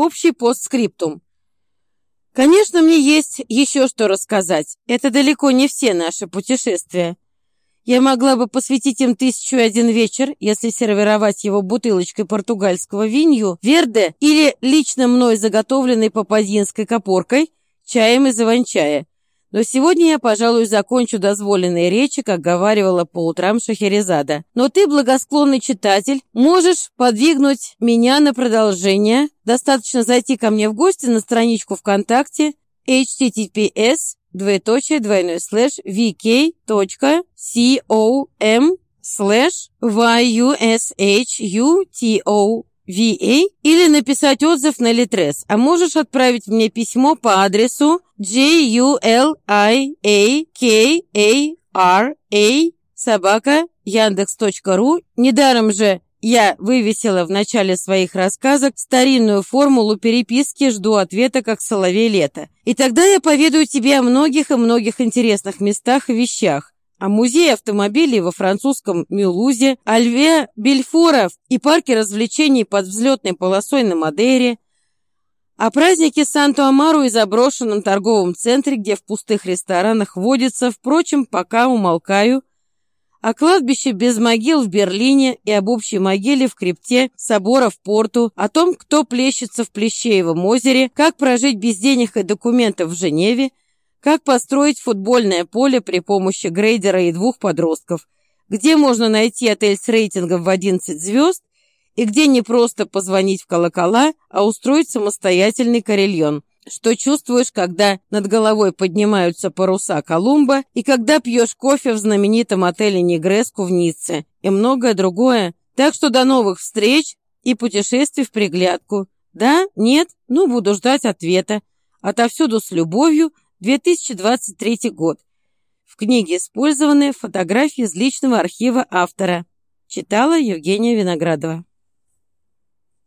Общий постскриптум. Конечно, мне есть еще что рассказать. Это далеко не все наши путешествия. Я могла бы посвятить им тысячу и один вечер, если сервировать его бутылочкой португальского винью, верде или лично мной заготовленной пападинской копоркой, чаем из иван-чая. Но сегодня я, пожалуй, закончу дозволенные речи, как говаривала по утрам Шахерезада. Но ты, благосклонный читатель, можешь подвигнуть меня на продолжение. Достаточно зайти ко мне в гости на страничку ВКонтакте https двоеточие двойной слэш vk.com слэш yushutov VA или написать отзыв на Литрес, а можешь отправить мне письмо по адресу julika собака яндекс.ру. Недаром же я вывесила в начале своих рассказок старинную формулу переписки «Жду ответа, как соловей лето». И тогда я поведаю тебе о многих и многих интересных местах и вещах, о музее автомобилей во французском Мюлузе, о льве Бельфора и парке развлечений под взлетной полосой на Мадейре, о празднике Санту-Амару и заброшенном торговом центре, где в пустых ресторанах водится, впрочем, пока умолкаю, о кладбище без могил в Берлине и об общей могиле в крипте собора в порту, о том, кто плещется в Плещеевом озере, как прожить без денег и документов в Женеве, как построить футбольное поле при помощи грейдера и двух подростков? Где можно найти отель с рейтингом в 11 звезд? И где не просто позвонить в колокола, а устроить самостоятельный карельон? Что чувствуешь, когда над головой поднимаются паруса Колумба и когда пьешь кофе в знаменитом отеле Негреску в Ницце и многое другое? Так что до новых встреч и путешествий в приглядку. Да? Нет? Ну, буду ждать ответа. Отовсюду с любовью, 2023 год. В книге использованы фотографии из личного архива автора. Читала Евгения Виноградова.